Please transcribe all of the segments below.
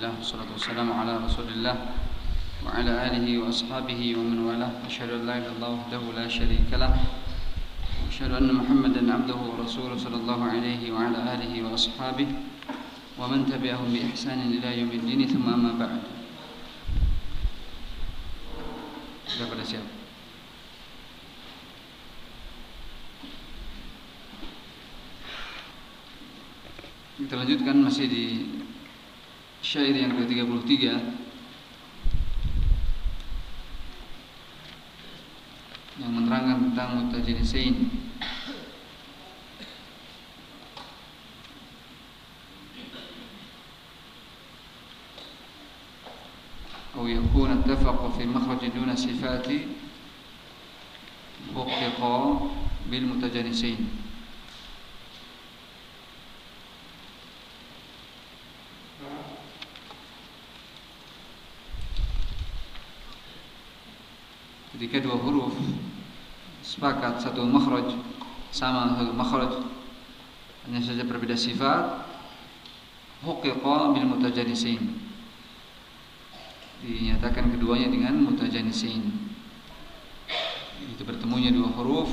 لله والصلاة والسلام على رسول الله وعلى آله وأصحابه ومن والاه. أشهد أن لا إله إلا الله وحده لا شريك له. وأشهد أن محمدا عبده ورسوله صلى الله عليه وعلى آله وأصحابه ومن تبعهم بإحسان إلى يوم الدين. ثم أما بعد? Kita lanjutkan. Masih di syair yang ke-33 yang menerangkan tentang mutajinisain أو يكون اتفق في مخرج دون صفات حقق بالمتجانسين ketika dua huruf sepakat satu makhraj sama satu makhraj. Hanya saja berbeda sifat. Huqiqa bil mutajanisin. Dinyatakan keduanya dengan mutajanisin. Itu bertemunya dua huruf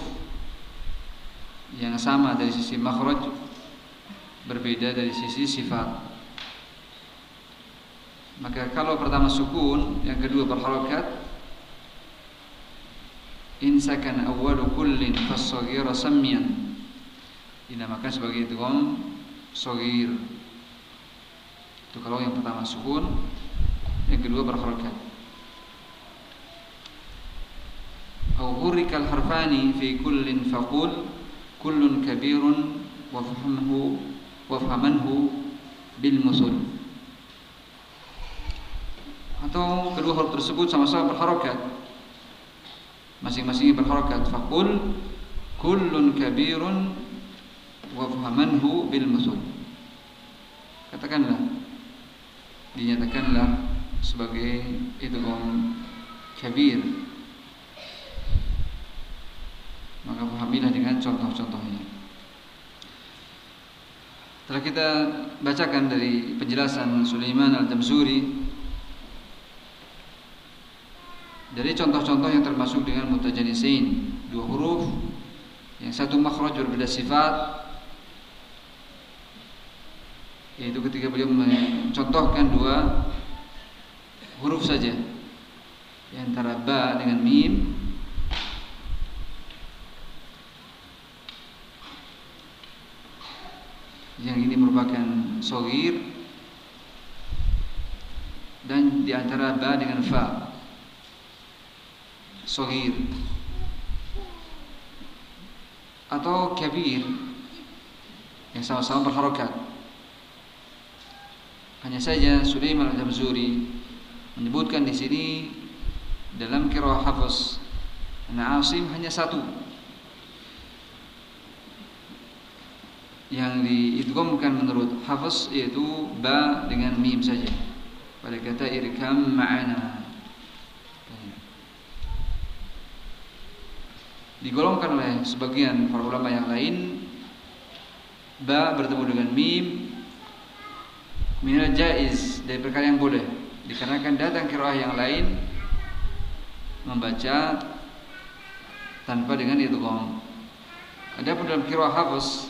yang sama dari sisi makhraj berbeda dari sisi sifat. Maka kalau pertama sukun yang kedua berharokat in sakan awwalu kullin fas-saghira sammiyan dinamakan sebagai idgham saghir. Itu kalau yang pertama sukun yang kedua berharokat au hurrikal harfani fi kullin faqul kullun kabirun wa fahmuhu wa fahamanhu bil musul. Atau kedua huruf tersebut sama-sama berharokat masing-masingnya berharakat faqul kullun kabirun wafhamanhu bil musul katakanlah dinyatakanlah sebagai idgham kabir. Maka pahamilah dengan contoh-contohnya. Setelah kita bacakan dari penjelasan Sulaiman Al-Jamzuri Dari contoh-contoh yang termasuk dengan mutajanisin Dua huruf Yang satu makhraj berbeda sifat Yaitu ketika beliau mencontohkan dua Huruf saja Di antara ba dengan mim. Yang ini merupakan sogir Dan di antara ba dengan fa sogir atau kabir. Yang sama-sama berharokat. Hanya saja Sulaiman al-Jamzuri menyebutkan di sini dalam kira hafaz Asim hanya satu yang diidghamkan menurut hafaz yaitu ba dengan mim saja. Pada kata irkam ma'ana digolongkan oleh sebagian para ulama yang lain. Ba bertemu dengan mim. Minal jaiz dari perkara yang boleh. Dikarenakan datang kiraah yang lain membaca tanpa dengan idgham. Adapun dalam kiraah hafaz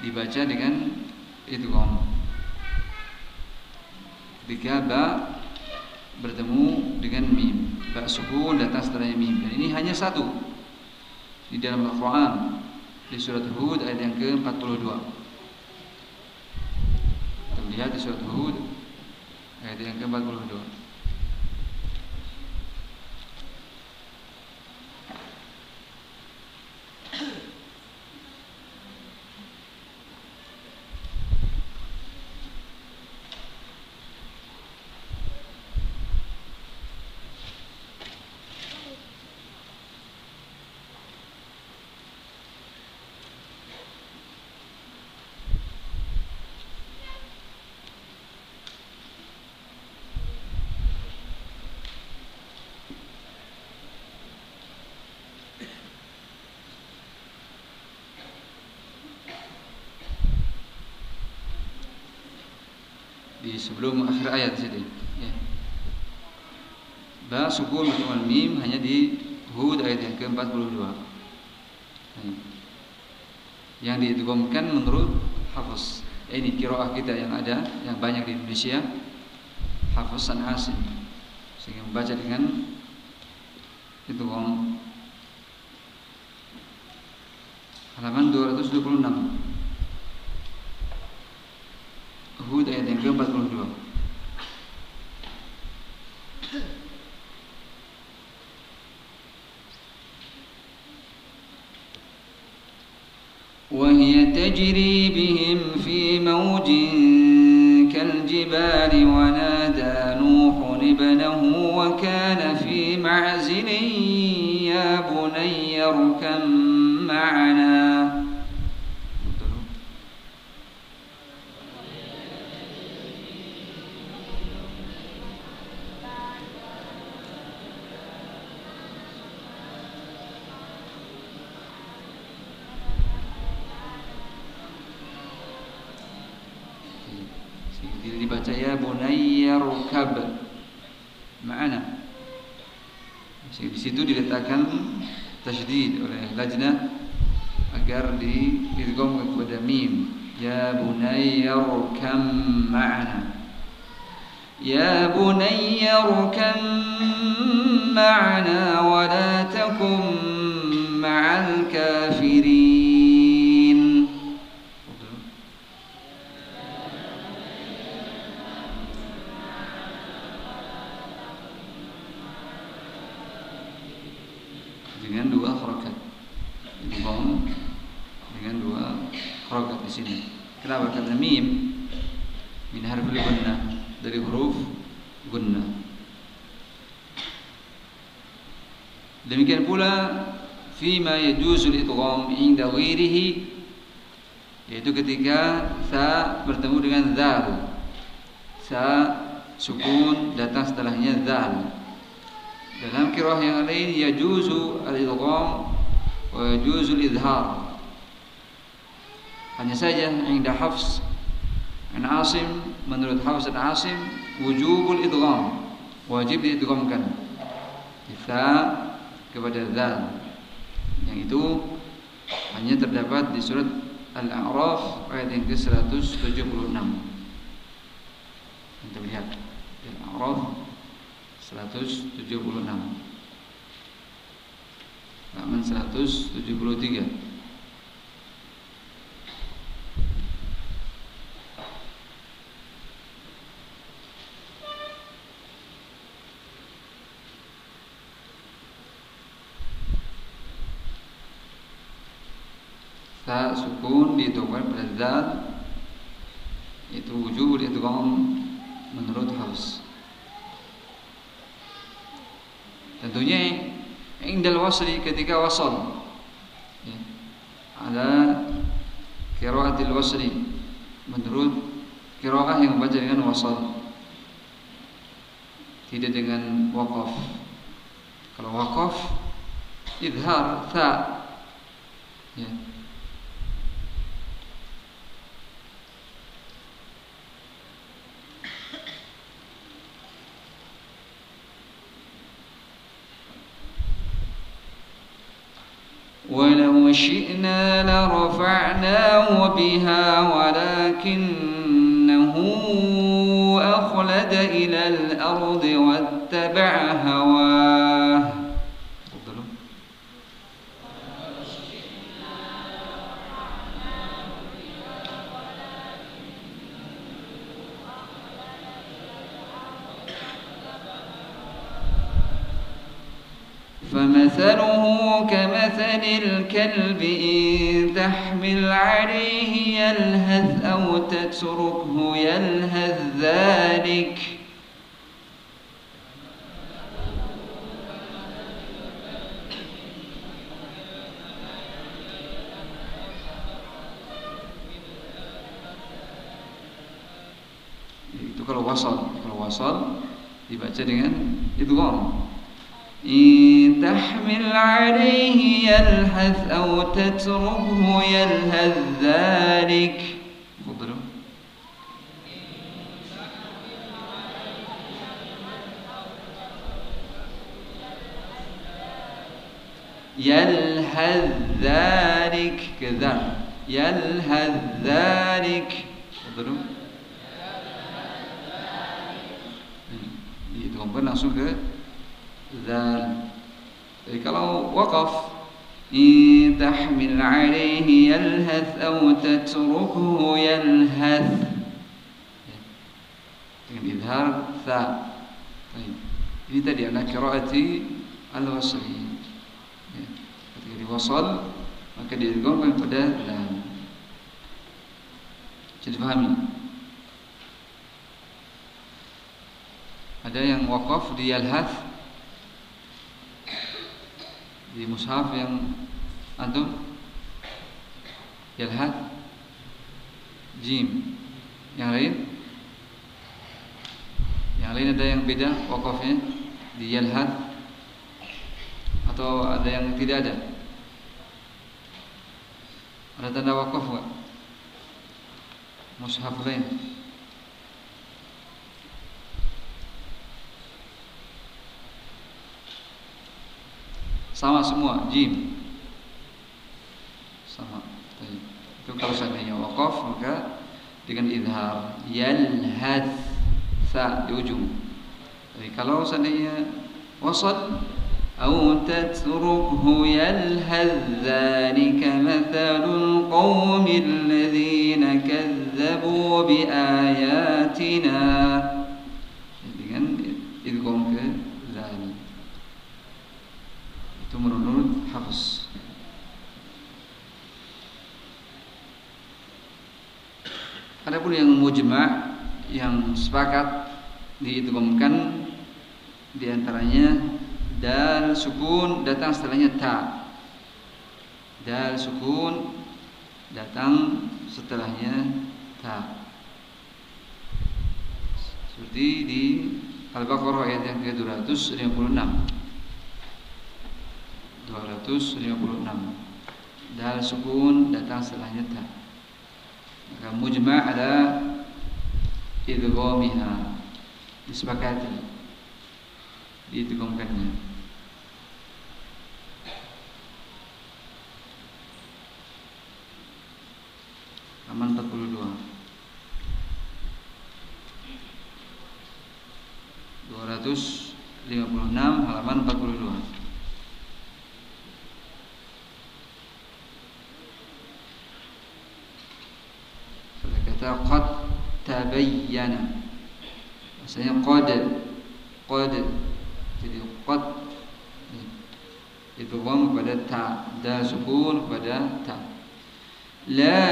dibaca dengan idgham. Ketika ba bertemu dengan mim. Ba sukun datang setelahnya mim. Dan ini hanya satu di dalam Al-Quran di surat Hud ayat yang ke-42. Kita lihat di surat Hud ayat yang ke-42 sebelum akhir ayat sini. Ya. Ba sukun bertemu mim hanya di Hud ayat yang ke-42. Yang diidghamkan menurut Hafiz. Ini kiroah kita yang ada yang banyak di Indonesia. Hafiz San Asim. Sehingga membaca dengan idgham halaman 226 تجري بهم في موج كالجبال ونادى نوح ابنه وكان rukab mana di situ diletakkan tasydid oleh lajnah agar diidgham kepada mim ya bunayya rukam ma'ana ya bunayya rukam ma'ana wa la takum sini. Kenapa? Karena mim min harful gunnah dari huruf gunnah. Demikian pula fima yajuzul idgham inda ghairihi yaitu ketika sa bertemu dengan zal. Sa sukun datang setelahnya zal. Dalam kirah yang lain yajuzu al-idgham wa yajuzu al-idhar. Hanya saja Indah Hafs An Asim menurut Hafs dan Asim wujubul idgham wajib diidghamkan. Kita kepada zal yang itu hanya terdapat di surat Al-A'raf ayat yang ke-176 kita lihat Al-A'raf 176 halaman 173 ta sukun dihitungkan pada zat itu wujud idgham menurut Haus tentunya indal wasli ketika wasal ya. ada kiraatil wasli menurut kiraah yang membaca dengan wasal tidak dengan wakaf kalau wakaf idhar ta ولو شئنا لرفعناه بها ولكنه أخلد إلى الأرض واتبع هواه. كمثل الكلب إن تحمل عليه يلهث أو تتركه يلهث ذلك kalau wasal kalau wasal dibaca dengan idgham إن تحمل عليه يلهث أو تتركه يلهث ذلك. يلهث ذلك. كذا. يلهث ذلك. فضلوا. Dicompon langsung ke zal. Jadi kalau wakaf إن تحمل عليه يلهث أو تتركه يلهث dengan idhar tha ini tadi adalah kiraati al-wasli ya. ketika diwasal maka diidghamkan pada lam jadi pahami ada yang wakaf di yalhath di mushaf yang antum yalhat jim. Yang lain? Yang lain ada yang beda wakafnya? Di yalhat atau ada yang tidak ada? Ada tanda wakaf enggak mushaf lain sama semua jim sama itu kalau seandainya wakaf maka dengan idhar yalhad sa di ujung jadi kalau seandainya wasal أو تتركه يلهث ذلك مثل القوم الذين كذبوا بآياتنا dengan idgham ke itu menurut Hafiz Adapun yang mujma' yang sepakat diidghamkan di antaranya dal sukun datang setelahnya ta. Dal sukun datang setelahnya ta. Seperti di Al-Baqarah ayat yang ke-256. 256 dal sukun datang setelahnya ta. Maka mujma' ada idghamiha disepakati. Diidghamkannya halaman 42 256 halaman 42 فقد تبين. maksudnya قد قد jadi قد itu bom pada ta da sukun pada ta لا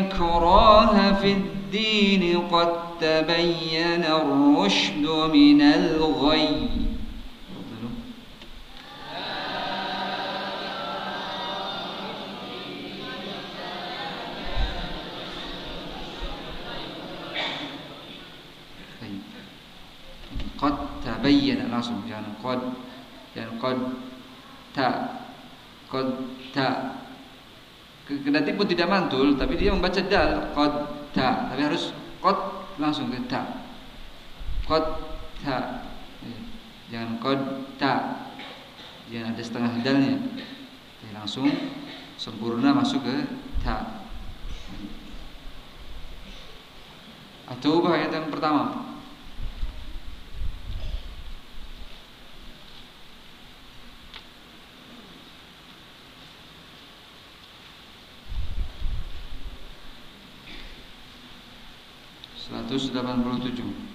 إكراه في الدين قد تبين الرشد من الغي. Qad ta kendati pun tidak mantul tapi dia membaca dal ta tapi harus qad langsung ke ta qad ta jangan ta jangan ada setengah dalnya. Jadi langsung sempurna masuk ke ta atau ayat yang pertama 287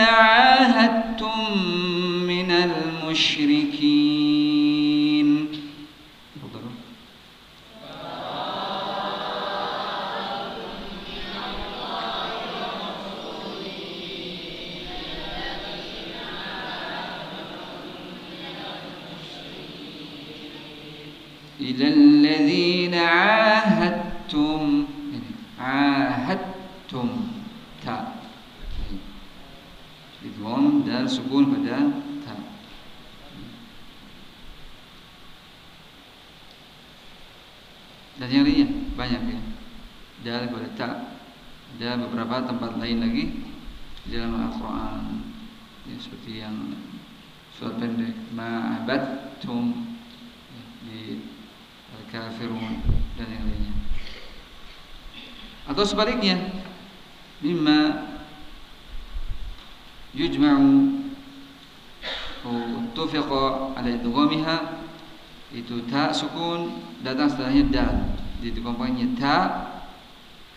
عاهدتم lain lagi di dalam Al-Quran. Ya, seperti yang surat pendek ma'abattum ya, di Al-Kafirun dan yang lainnya. Atau sebaliknya mimma yujma'u tufiqa ala idghamiha itu ta sukun datang setelahnya dal ditumpangnya ta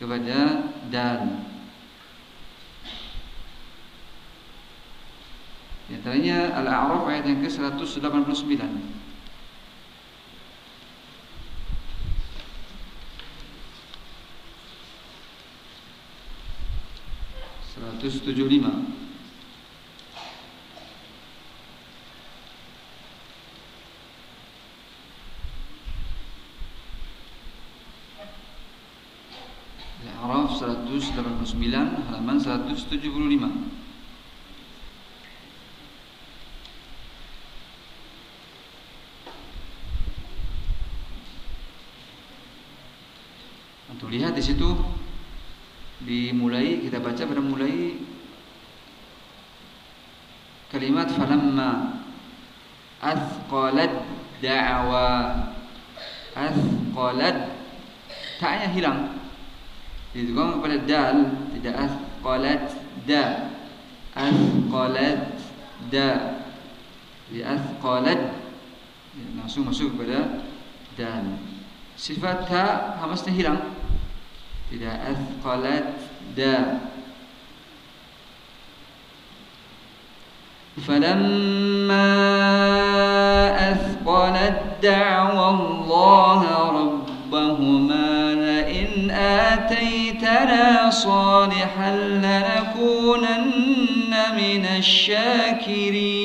kepada dal Di antaranya Al-A'raf ayat yang ke-189 175 Al-A'raf 189 halaman 175 Untuk lihat di situ dimulai kita baca pada mulai kalimat falamma athqalat da'wa. Athqalat taknya hilang. Ditukang pada dal Tidak asqalat da. Asqalat da. Di asqalat ya, Langsung masuk kepada dal. Sifat ta hamasnya hilang Tidak asqalat da فلما أثقلت دعوى الله ربهما لئن آتيت آتيتنا صالحا لنكونن من الشاكرين.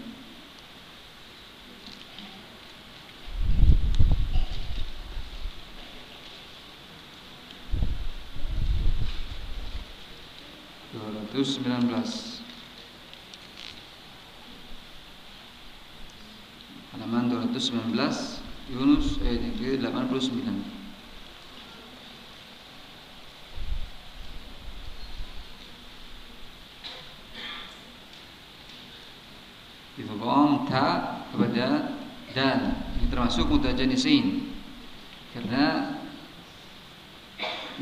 219 halaman 219 Yunus ayat yang ke-89 termasuk mutajanisin karena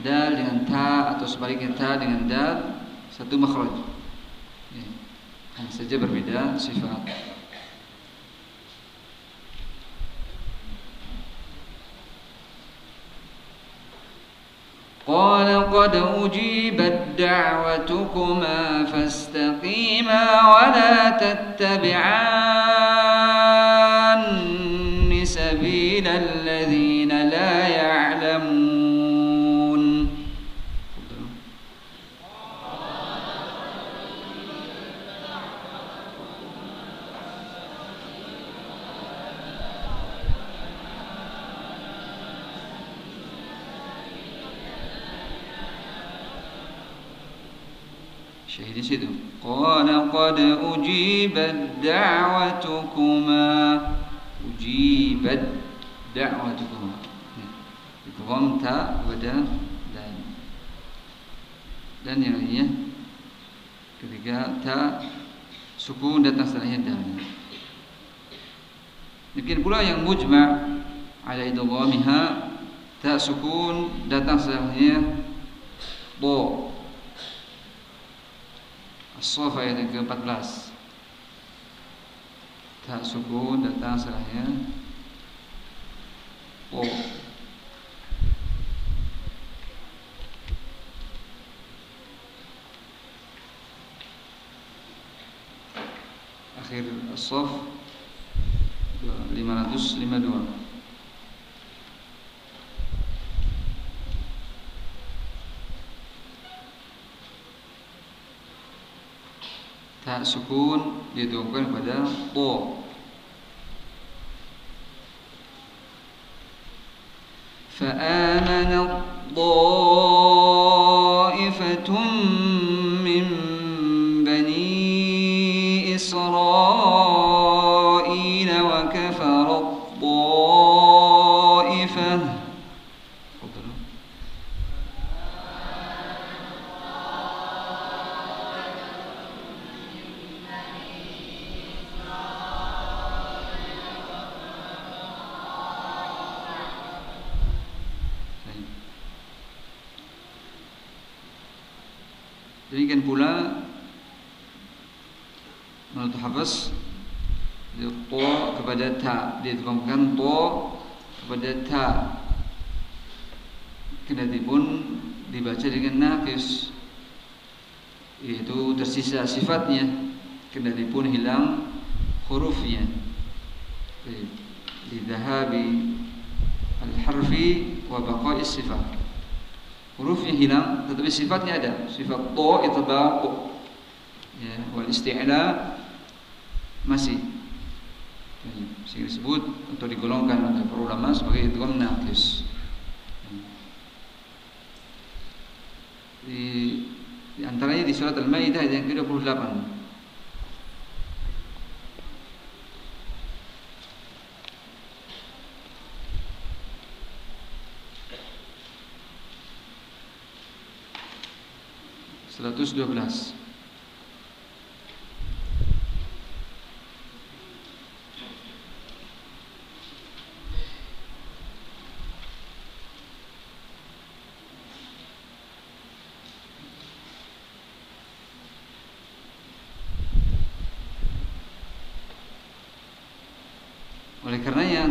dal dengan ta atau sebaliknya ta dengan dal satu makhraj. Ya. hanya saja berbeda sifat. قال قد أجيبت دعوتكما فاستقيما ولا تتبعان di situ. Qala qad ujibat da'watukuma. Ujibat da'watukuma. Idgham ta pada dan dan yang lainnya ketika ta sukun datang setelahnya dan. Demikian pula yang mujma' ala idghamiha ta sukun datang setelahnya bo As-Saff ayat yang ke-14. Tak sukun datang setelahnya bo Akhir As-Saff 552 hak sukun dihitungkan pada to فآمن الضال pun dibaca dengan nakis yaitu tersisa sifatnya. Kendati pun hilang hurufnya. Lidhahabi al-harfi wa baqa'i sifat. Hurufnya hilang tetapi sifatnya ada. Sifat to itu baqu ya wal isti'la masih. Sehingga disebut atau digolongkan oleh para ulama sebagai idgham naqis di, di antaranya di surat Al-Maidah ayat yang ke-28. 112 Oleh karenanya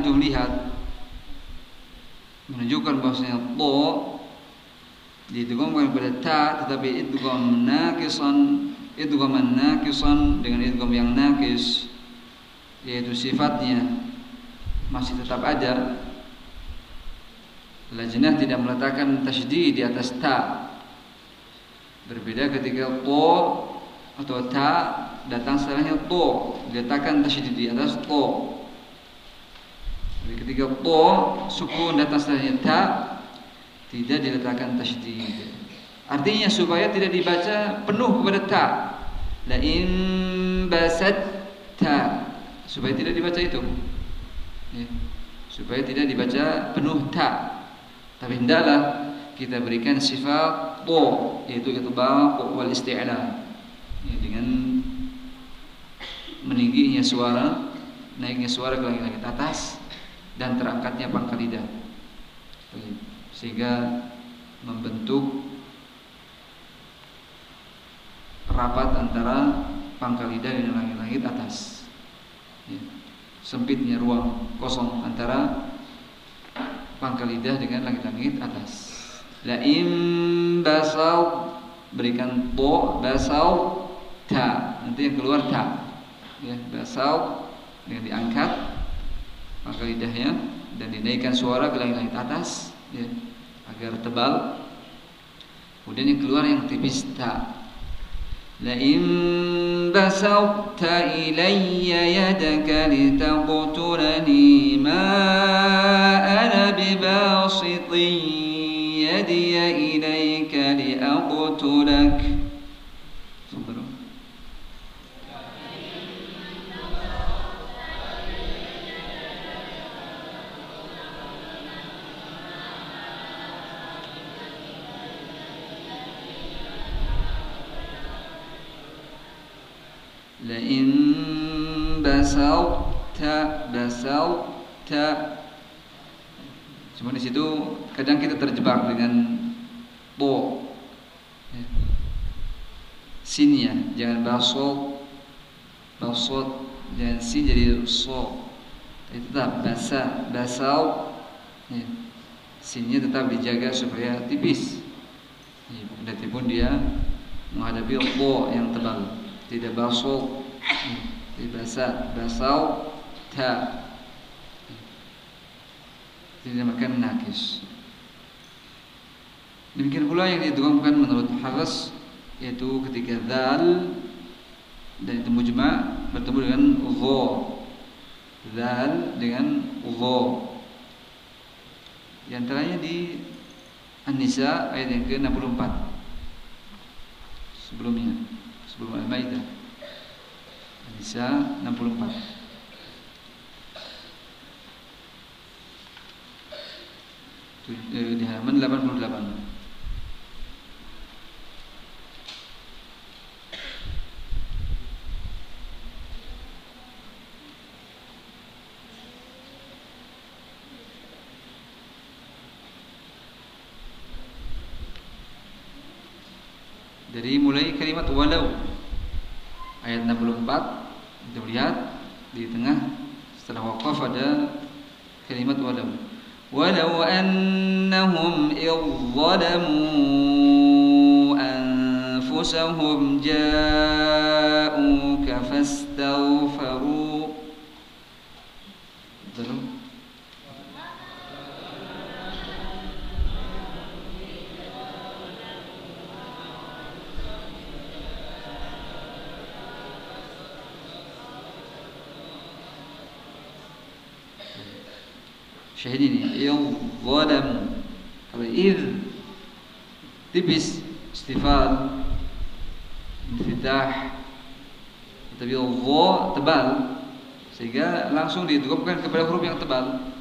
untuk lihat. Menunjukkan bahwasanya to didghamkan pada ta tetapi idgham naqisan idgham naqisan dengan idgham yang naqis yaitu sifatnya masih tetap ada. Lajnah tidak meletakkan tasydid di atas ta berbeda ketika to atau ta datang setelahnya to diletakkan tasydid di atas to ketika to sukun datang setelahnya ta tidak diletakkan tasydid. Artinya supaya tidak dibaca penuh kepada ta. La in basatta supaya tidak dibaca itu. Ya. Supaya tidak dibaca penuh ta. Tapi hendaklah kita berikan sifat to yaitu itbaq wal isti'la. Ya, dengan meningginya suara, naiknya suara ke langit-langit atas dan terangkatnya pangkal lidah. Sehingga membentuk rapat antara pangkal lidah dan langit-langit atas. Ya. Sempitnya ruang kosong antara pangkal lidah dengan langit-langit atas. La im basal berikan to basal ta nanti yang keluar ta ya basal dengan diangkat pangkal lidahnya dan dinaikkan suara ke langit-langit atas ya agar tebal kemudian yang keluar yang tipis ta لئن بسطت إلي يدك لتقتلني ما أنا بباسط يدي إليك لأقتلك ada. Cuma di situ kadang kita terjebak dengan po. Ya. Sin ya jangan basol, basol jangan sin jadi so. Jadi tetap basa basal ya. sinnya tetap dijaga supaya tipis. Ya, pun dia menghadapi po yang tebal. Tidak basol, ya. tidak basa basal tak tidak makan nakis Demikian pula yang didugangkan menurut Hafiz yaitu ketika dal dan itu mujma bertemu dengan dha. Dal dengan dha. Di antaranya di An-Nisa ayat yang ke-64. Sebelumnya, sebelum Al-Maidah. An-Nisa 64. Di halaman 88. Jadi mulai kalimat walau ayat 64 kita lihat di tengah setelah waqaf ada kalimat walau. Walau annahum idh anfusahum ja'uka fastaghfaru Betul? syahid ini yang zalamu kalau id tipis istifal infitah tapi dha tebal sehingga langsung didugupkan kepada huruf yang tebal.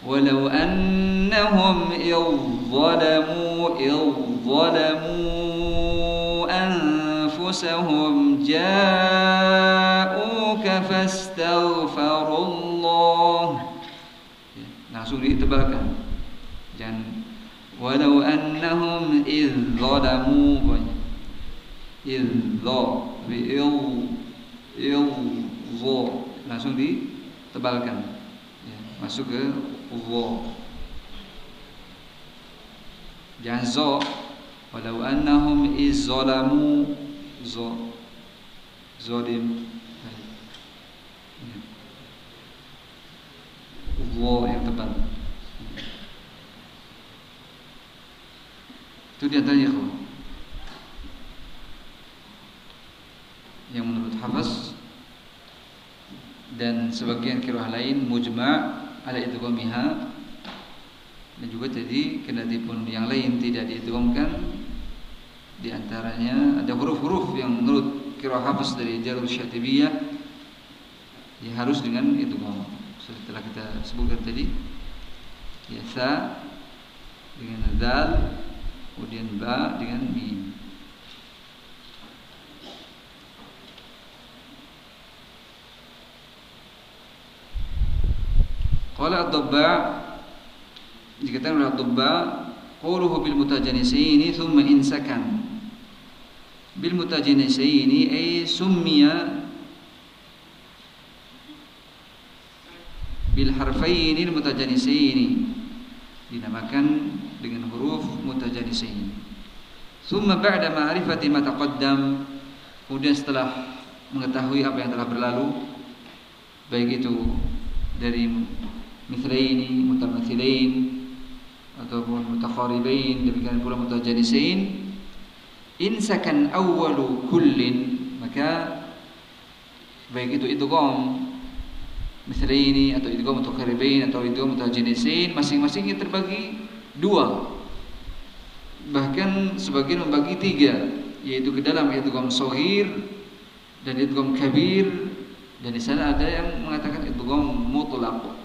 Walau annahum idzalamu idzalamu anfusahum ja'uka fastaghfirullah langsung ditebalkan. Jangan walau annahum idh zalamu idh il langsung ditebalkan. Ya, masuk ke dha jangan zo walau annahum idh zalamu zo zolim Allah yang tebal. Itu tanya kau. Yang menurut Hafiz dan sebagian kirah lain mujma' ala idghamiha dan juga tadi kendati pun yang lain tidak diidghamkan di antaranya ada huruf-huruf yang menurut kirah Hafiz dari Jalur Syatibiyah ya harus dengan idgham setelah kita sebutkan tadi. Ya sa dengan dal kemudian ba dengan mim. Qala ad-dabba dikatakan oleh ad-dabba qawluhu bil mutajanisaini thumma insakan. Bil mutajanisaini ay summiya bil harfaini mutajanisaini dinamakan dengan huruf mutajanisaini thumma ba'da ma'rifati ma taqaddam. Kemudian setelah mengetahui apa yang telah berlalu baik itu dari mithlaini mutamathilain ataupun mutakharibain demikian pula mutajanisain insakan awwalu kullin maka baik itu idgham ini atau idgham mutakarribain atau idgham mutajanisin masing-masingnya terbagi dua. Bahkan sebagian membagi tiga yaitu ke dalam idgham sohir dan idgham kabir. Dan di sana ada yang mengatakan idgham mutlaq.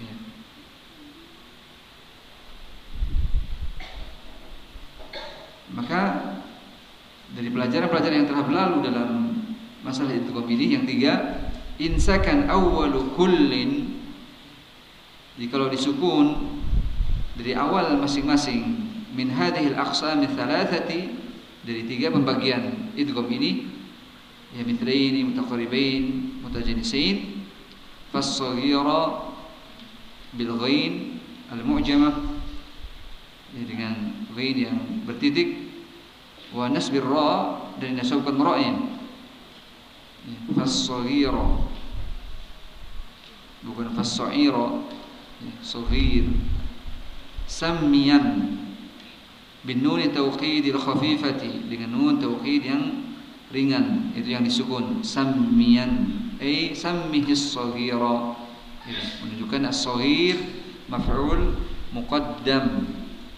Ya. maka dari pelajaran-pelajaran yang telah berlalu dalam masalah idgham ini yang tiga insakan awwalu kullin. Jikalau disukun dari awal masing-masing min hadhil aqsam thalathati dari tiga pembagian idgham ini ya mithlaini mutaqaribain mutajanisain fas-saghira bil ghain al-mu'jamah ya, dengan ghain yang bertitik wa nasbir ra dan nasabkan ra'nya ya, fas-saghira bukan fas-sa'ira ya, saghir. Sammiyan bin nun tauqidil khafifati dengan nun tauqid yang ringan itu yang disukun. Sammiyan ay sammihis saghira. Menunjukkan as-saghir maf'ul muqaddam.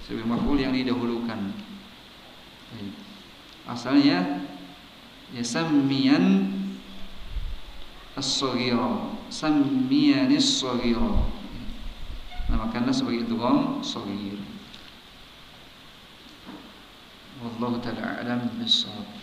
Sebagai maf'ul yang didahulukan. Asalnya ya sammiyan as-saghira sammiyanis saghira namakanlah sebagai idgham saghir wallahu taala a'lam bissawab